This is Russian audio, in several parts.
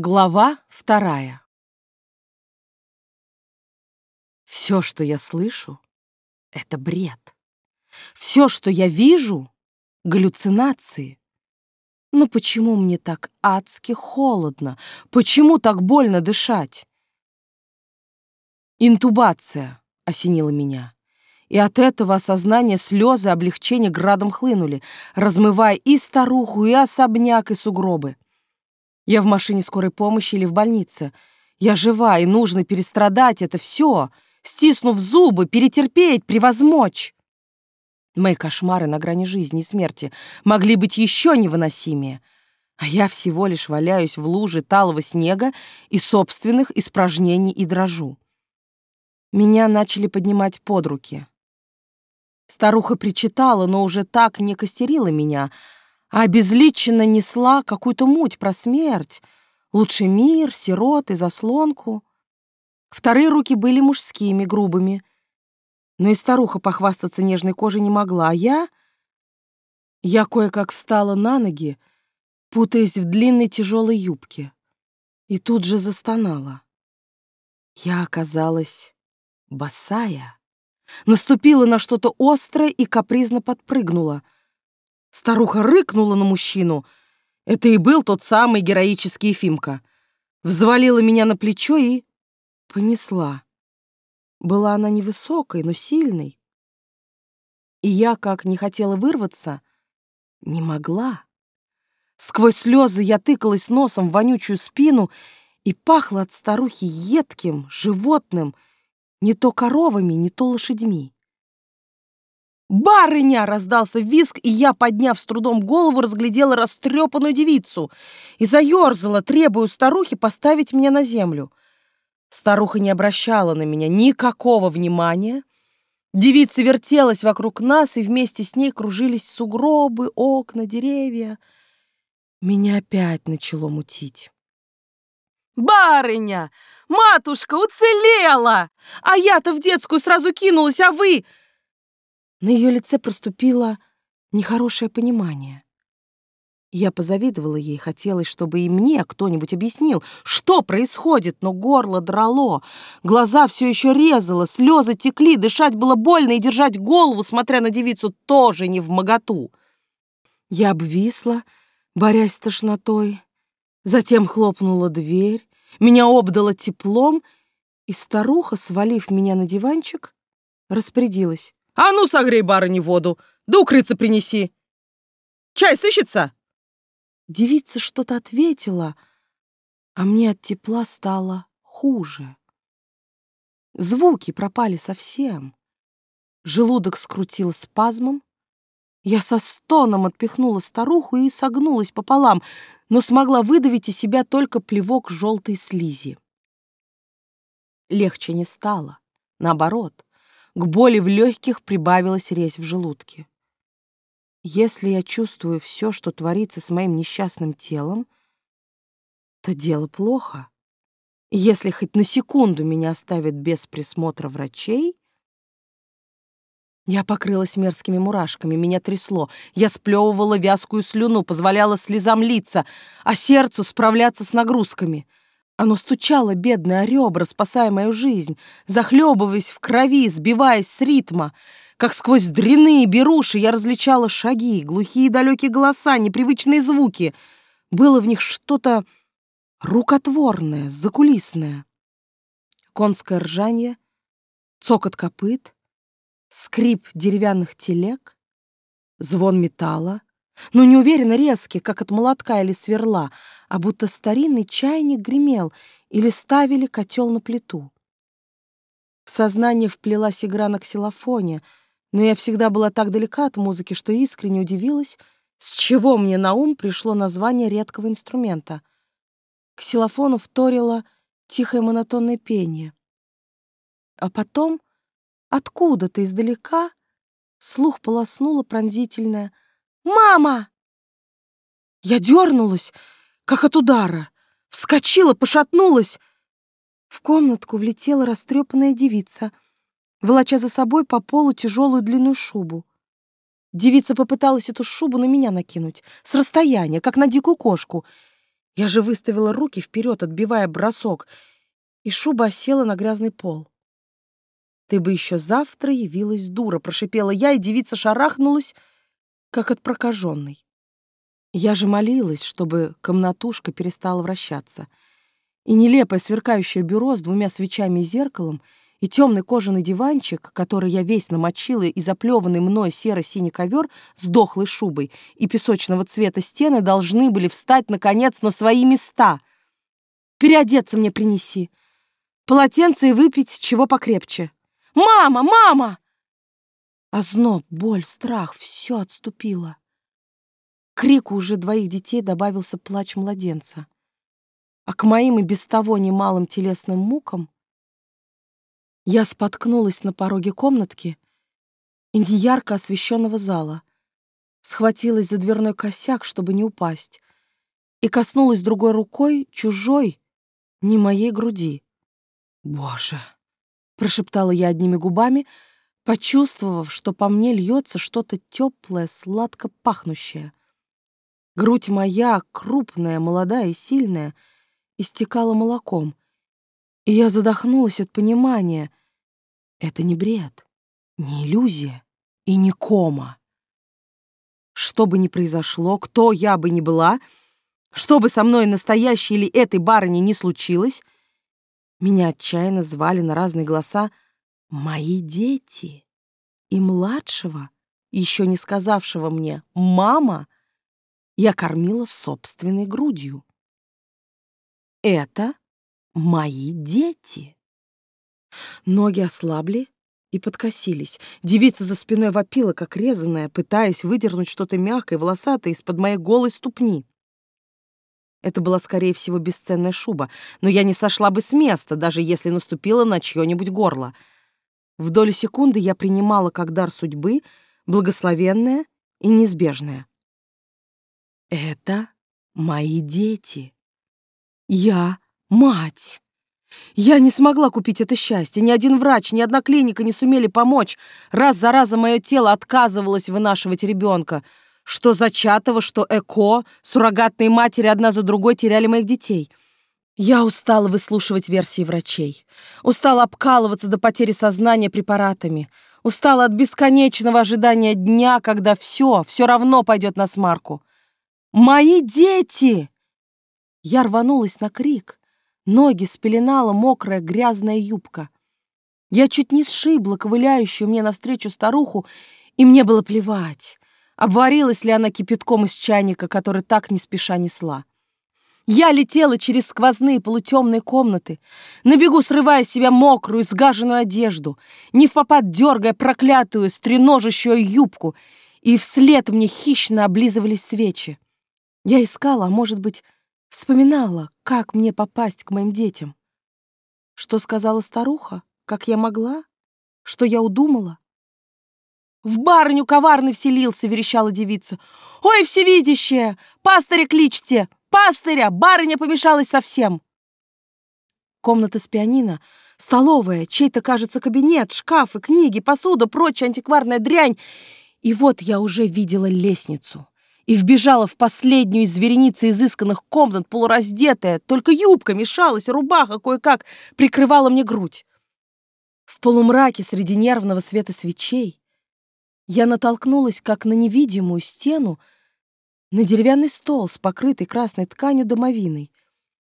Глава вторая. Все, что я слышу, — это бред. Все, что я вижу, — галлюцинации. Но почему мне так адски холодно? Почему так больно дышать? Интубация осенила меня. И от этого осознания слезы облегчения градом хлынули, размывая и старуху, и особняк, и сугробы. Я в машине скорой помощи или в больнице. Я жива, и нужно перестрадать это все, стиснув зубы, перетерпеть, превозмочь. Мои кошмары на грани жизни и смерти могли быть еще невыносимее, а я всего лишь валяюсь в луже талого снега и собственных испражнений и дрожу. Меня начали поднимать под руки. Старуха причитала, но уже так не костерила меня — а обезличенно несла какую-то муть про смерть, лучший мир, сирот и заслонку. Вторые руки были мужскими, грубыми. Но и старуха похвастаться нежной кожей не могла, а я... Я кое-как встала на ноги, путаясь в длинной тяжелой юбке, и тут же застонала. Я оказалась босая, наступила на что-то острое и капризно подпрыгнула — Старуха рыкнула на мужчину. Это и был тот самый героический Ефимка. Взвалила меня на плечо и понесла. Была она невысокой, но сильной. И я, как не хотела вырваться, не могла. Сквозь слезы я тыкалась носом в вонючую спину и пахло от старухи едким, животным, не то коровами, не то лошадьми. «Барыня!» — раздался виск, и я, подняв с трудом голову, разглядела растрепанную девицу и заерзала, требуя старухи поставить меня на землю. Старуха не обращала на меня никакого внимания. Девица вертелась вокруг нас, и вместе с ней кружились сугробы, окна, деревья. Меня опять начало мутить. «Барыня! Матушка уцелела! А я-то в детскую сразу кинулась, а вы...» На ее лице проступило нехорошее понимание. Я позавидовала ей, хотелось, чтобы и мне кто-нибудь объяснил, что происходит, но горло драло, глаза все еще резало, слезы текли, дышать было больно и держать голову, смотря на девицу, тоже не в моготу. Я обвисла, борясь с тошнотой, затем хлопнула дверь, меня обдало теплом, и старуха, свалив меня на диванчик, распорядилась. А ну, согрей барыне воду, да укрыться принеси. Чай сыщется?» Девица что-то ответила, а мне от тепла стало хуже. Звуки пропали совсем. Желудок скрутил спазмом. Я со стоном отпихнула старуху и согнулась пополам, но смогла выдавить из себя только плевок желтой слизи. Легче не стало. Наоборот, к боли в легких прибавилась резь в желудке. Если я чувствую все, что творится с моим несчастным телом, то дело плохо. Если хоть на секунду меня оставят без присмотра врачей... Я покрылась мерзкими мурашками, меня трясло. Я сплевывала вязкую слюну, позволяла слезам литься, а сердцу справляться с нагрузками — оно стучало, бедное, о ребра, спасая мою жизнь, захлебываясь в крови, сбиваясь с ритма. Как сквозь дряные беруши я различала шаги, глухие далекие голоса, непривычные звуки. Было в них что-то рукотворное, закулисное. Конское ржание, цокот копыт, скрип деревянных телег, звон металла, но не уверенно резкий, как от молотка или сверла, а будто старинный чайник гремел или ставили котел на плиту. В сознание вплелась игра на ксилофоне, но я всегда была так далека от музыки, что искренне удивилась, с чего мне на ум пришло название редкого инструмента. К ксилофону вторило тихое монотонное пение. А потом, откуда-то издалека, слух полоснуло пронзительное «Мама!» Я дернулась, как от удара. Вскочила, пошатнулась. В комнатку влетела растрепанная девица, волоча за собой по полу тяжелую длинную шубу. Девица попыталась эту шубу на меня накинуть, с расстояния, как на дикую кошку. Я же выставила руки вперед, отбивая бросок, и шуба осела на грязный пол. «Ты бы еще завтра явилась дура», — прошипела я, и девица шарахнулась, как от прокаженной. Я же молилась, чтобы комнатушка перестала вращаться. И нелепое сверкающее бюро с двумя свечами и зеркалом, и темный кожаный диванчик, который я весь намочила, и заплеванный мной серо-синий ковер с дохлой шубой, и песочного цвета стены должны были встать, наконец, на свои места. «Переодеться мне принеси. Полотенце и выпить чего покрепче. Мама! Мама!» Озноб, боль, страх — все отступило. Крику уже двоих детей добавился плач младенца. А к моим и без того немалым телесным мукам я споткнулась на пороге комнатки и неярко освещенного зала, схватилась за дверной косяк, чтобы не упасть, и коснулась другой рукой чужой, не моей груди. «Боже!» — прошептала я одними губами, почувствовав, что по мне льется что-то теплое, сладко пахнущее. Грудь моя, крупная, молодая и сильная, истекала молоком, и я задохнулась от понимания. Это не бред, не иллюзия и не кома. Что бы ни произошло, кто я бы ни была, что бы со мной настоящей или этой барыней ни случилось, меня отчаянно звали на разные голоса «мои дети». И младшего, еще не сказавшего мне «мама», я кормила собственной грудью. Это мои дети. Ноги ослабли и подкосились. Девица за спиной вопила, как резаная, пытаясь выдернуть что-то мягкое, волосатое из-под моей голой ступни. Это была, скорее всего, бесценная шуба, но я не сошла бы с места, даже если наступила на чье-нибудь горло. В долю секунды я принимала как дар судьбы, благословенное и неизбежное. Это мои дети. Я мать. Я не смогла купить это счастье. Ни один врач, ни одна клиника не сумели помочь. Раз за разом мое тело отказывалось вынашивать ребенка. Что зачатого, что ЭКО, суррогатные матери одна за другой теряли моих детей. Я устала выслушивать версии врачей. Устала обкалываться до потери сознания препаратами. Устала от бесконечного ожидания дня, когда все, все равно пойдет на смарку. Мои дети!» Я рванулась на крик. Ноги спеленала мокрая грязная юбка. Я чуть не сшибла ковыляющую мне навстречу старуху, и мне было плевать, обварилась ли она кипятком из чайника, который так не спеша несла. Я летела через сквозные полутемные комнаты, на бегу срывая с себя мокрую, сгаженную одежду, не в попад дергая проклятую, стреножащую юбку, и вслед мне хищно облизывались свечи. Я искала, а может быть, вспоминала, как мне попасть к моим детям. Что сказала старуха? Как я могла? Что я удумала? «В барыню коварный вселился!» — верещала девица. «Ой, всевидящая! Пастыря кличьте! Пастыря! Барыня помешалась совсем!» Комната с пианино, столовая, чей-то, кажется, кабинет, шкафы, книги, посуда, прочая антикварная дрянь. И вот я уже видела лестницу и вбежала в последнюю из вереницы изысканных комнат, полураздетая, только юбка мешалась, рубаха кое-как прикрывала мне грудь. В полумраке среди нервного света свечей я натолкнулась, как на невидимую стену, на деревянный стол с покрытой красной тканью домовиной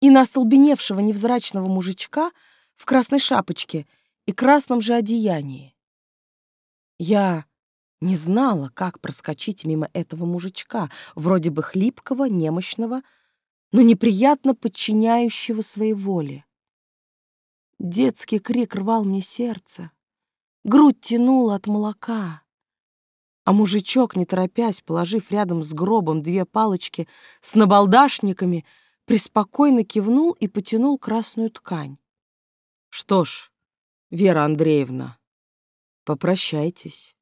и на остолбеневшего невзрачного мужичка в красной шапочке и красном же одеянии. Я не знала, как проскочить мимо этого мужичка, вроде бы хлипкого, немощного, но неприятно подчиняющего своей воле. Детский крик рвал мне сердце, грудь тянула от молока. А мужичок, не торопясь, положив рядом с гробом две палочки с набалдашниками, преспокойно кивнул и потянул красную ткань. «Что ж, Вера Андреевна, попрощайтесь».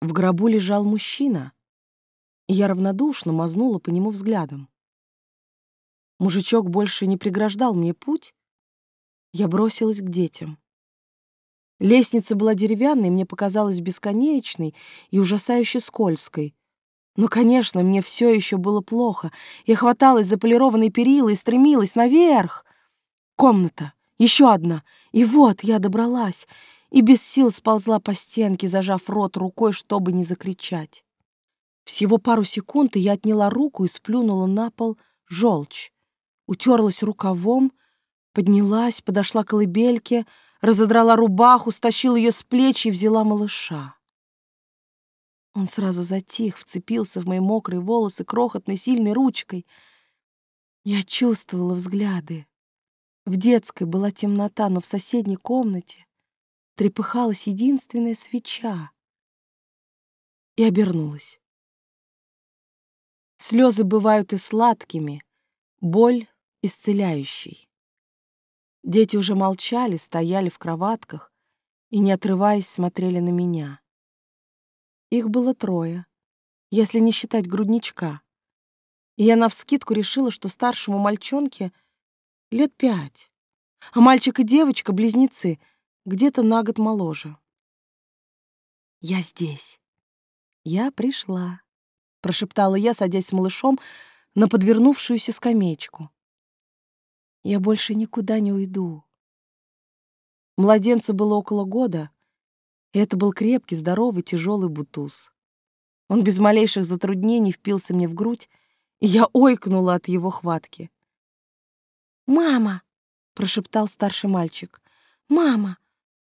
В гробу лежал мужчина, я равнодушно мазнула по нему взглядом. Мужичок больше не преграждал мне путь, я бросилась к детям. Лестница была деревянной, мне показалась бесконечной и ужасающе скользкой. Но, конечно, мне все еще было плохо. Я хваталась за полированные перила и стремилась наверх. Комната, еще одна. И вот я добралась и без сил сползла по стенке, зажав рот рукой, чтобы не закричать. Всего пару секунд, и я отняла руку и сплюнула на пол желчь. Утерлась рукавом, поднялась, подошла к колыбельке, разодрала рубаху, стащила ее с плеч и взяла малыша. Он сразу затих, вцепился в мои мокрые волосы крохотной сильной ручкой. Я чувствовала взгляды. В детской была темнота, но в соседней комнате трепыхалась единственная свеча. И обернулась. Слезы бывают и сладкими, боль — исцеляющей. Дети уже молчали, стояли в кроватках и, не отрываясь, смотрели на меня. Их было трое, если не считать грудничка. И я навскидку решила, что старшему мальчонке лет пять, а мальчик и девочка — близнецы, где-то на год моложе. «Я здесь. Я пришла», — прошептала я, садясь с малышом на подвернувшуюся скамеечку. «Я больше никуда не уйду». Младенцу было около года, и это был крепкий, здоровый, тяжелый бутуз. Он без малейших затруднений впился мне в грудь, и я ойкнула от его хватки. «Мама!» — прошептал старший мальчик. «Мама,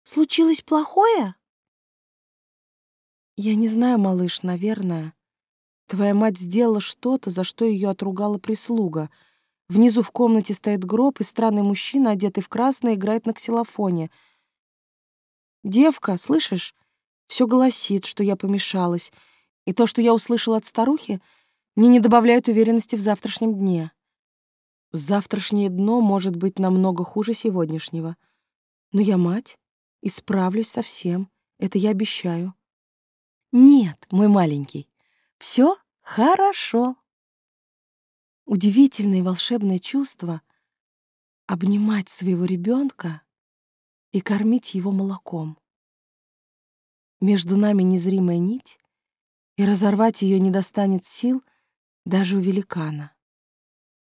случилось плохое?» «Я не знаю, малыш, наверное. Твоя мать сделала что-то, за что ее отругала прислуга. Внизу в комнате стоит гроб, и странный мужчина, одетый в красное, играет на ксилофоне. Девка, слышишь, все голосит, что я помешалась, и то, что я услышала от старухи, мне не добавляет уверенности в завтрашнем дне. Завтрашнее дно может быть намного хуже сегодняшнего. Но я мать и справлюсь со всем, это я обещаю. Нет, мой маленький, все хорошо. Удивительное и волшебное чувство — обнимать своего ребенка и кормить его молоком. Между нами незримая нить, и разорвать ее не достанет сил даже у великана.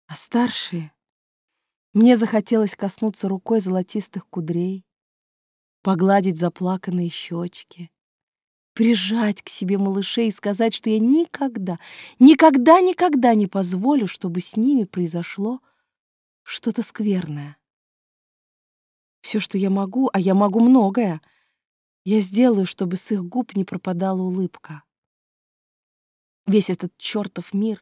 А старшие... Мне захотелось коснуться рукой золотистых кудрей, погладить заплаканные щечки, прижать к себе малышей и сказать, что я никогда, никогда, никогда не позволю, чтобы с ними произошло что-то скверное. Все, что я могу, а я могу многое, я сделаю, чтобы с их губ не пропадала улыбка. Весь этот чертов мир,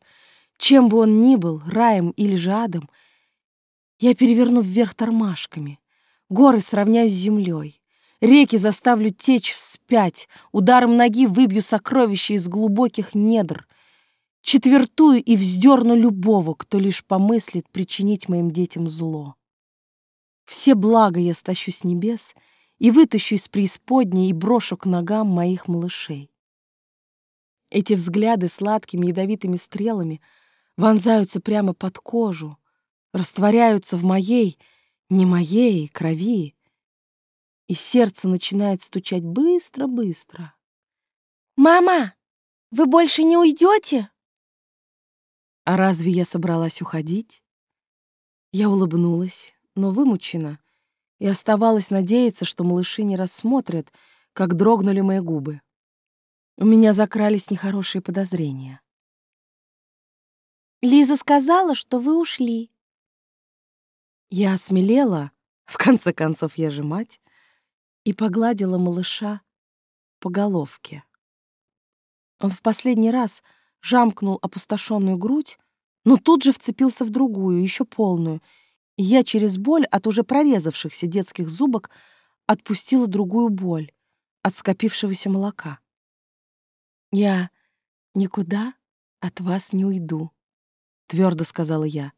чем бы он ни был, раем или же адом, я переверну вверх тормашками, горы сравняю с землей. Реки заставлю течь вспять, ударом ноги выбью сокровища из глубоких недр, четвертую и вздерну любого, кто лишь помыслит причинить моим детям зло. Все блага я стащу с небес и вытащу из преисподней и брошу к ногам моих малышей. Эти взгляды сладкими ядовитыми стрелами вонзаются прямо под кожу, растворяются в моей, не моей крови, и сердце начинает стучать быстро-быстро. «Мама, вы больше не уйдете?» А разве я собралась уходить? Я улыбнулась, но вымучена, и оставалось надеяться, что малыши не рассмотрят, как дрогнули мои губы. У меня закрались нехорошие подозрения. «Лиза сказала, что вы ушли». Я осмелела, в конце концов, я же мать, и погладила малыша по головке. Он в последний раз жамкнул опустошенную грудь, но тут же вцепился в другую, еще полную, и я через боль от уже прорезавшихся детских зубок отпустила другую боль от скопившегося молока. «Я никуда от вас не уйду», — твердо сказала я.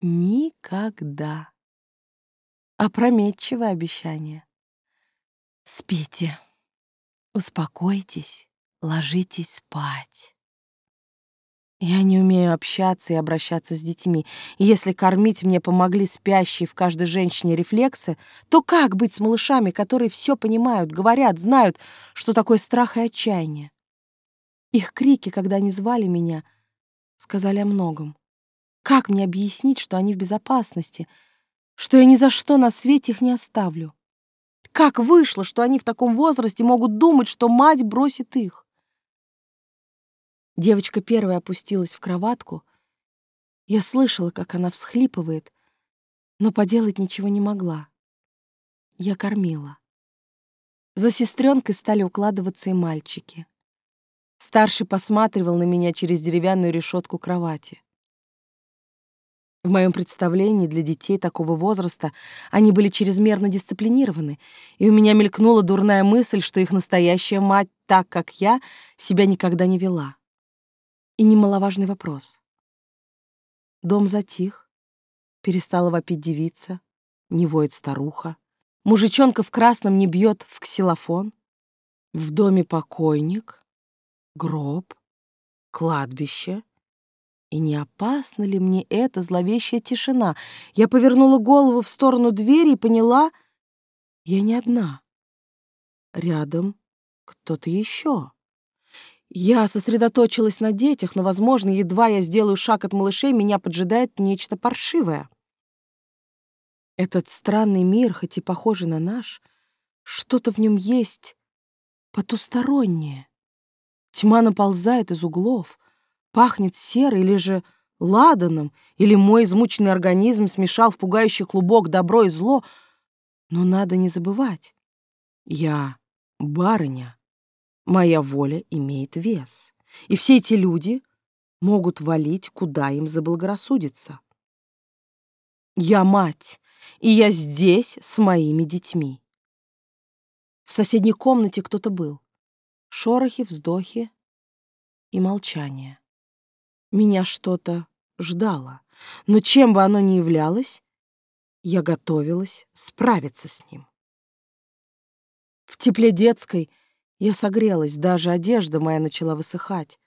«Никогда». Опрометчивое обещание. Спите, успокойтесь, ложитесь спать. Я не умею общаться и обращаться с детьми. И если кормить мне помогли спящие в каждой женщине рефлексы, то как быть с малышами, которые все понимают, говорят, знают, что такое страх и отчаяние? Их крики, когда они звали меня, сказали о многом. Как мне объяснить, что они в безопасности, что я ни за что на свете их не оставлю? Как вышло, что они в таком возрасте могут думать, что мать бросит их? Девочка первая опустилась в кроватку. Я слышала, как она всхлипывает, но поделать ничего не могла. Я кормила. За сестренкой стали укладываться и мальчики. Старший посматривал на меня через деревянную решетку кровати. В моем представлении для детей такого возраста они были чрезмерно дисциплинированы, и у меня мелькнула дурная мысль, что их настоящая мать, так как я, себя никогда не вела. И немаловажный вопрос. Дом затих, перестала вопить девица, не воет старуха, мужичонка в красном не бьет в ксилофон, в доме покойник, гроб, кладбище — и не опасна ли мне эта зловещая тишина? Я повернула голову в сторону двери и поняла, я не одна. Рядом кто-то еще. Я сосредоточилась на детях, но, возможно, едва я сделаю шаг от малышей, меня поджидает нечто паршивое. Этот странный мир, хоть и похожий на наш, что-то в нем есть потустороннее. Тьма наползает из углов, Пахнет серой или же ладаном, или мой измученный организм смешал в пугающий клубок добро и зло. Но надо не забывать. Я барыня. Моя воля имеет вес. И все эти люди могут валить, куда им заблагорассудится. Я мать, и я здесь с моими детьми. В соседней комнате кто-то был. Шорохи, вздохи и молчание. Меня что-то ждало, но чем бы оно ни являлось, я готовилась справиться с ним. В тепле детской я согрелась, даже одежда моя начала высыхать.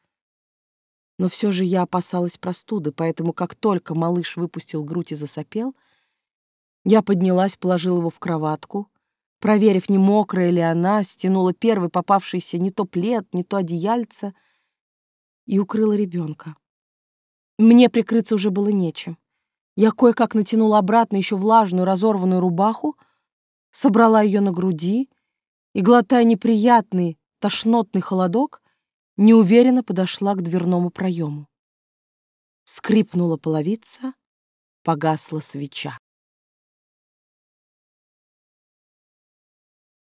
Но все же я опасалась простуды, поэтому как только малыш выпустил грудь и засопел, я поднялась, положила его в кроватку, проверив, не мокрая ли она, стянула первый попавшийся не то плед, не то одеяльце и укрыла ребенка. Мне прикрыться уже было нечем. Я кое-как натянула обратно еще влажную разорванную рубаху, собрала ее на груди и, глотая неприятный тошнотный холодок, неуверенно подошла к дверному проему. Скрипнула половица, погасла свеча.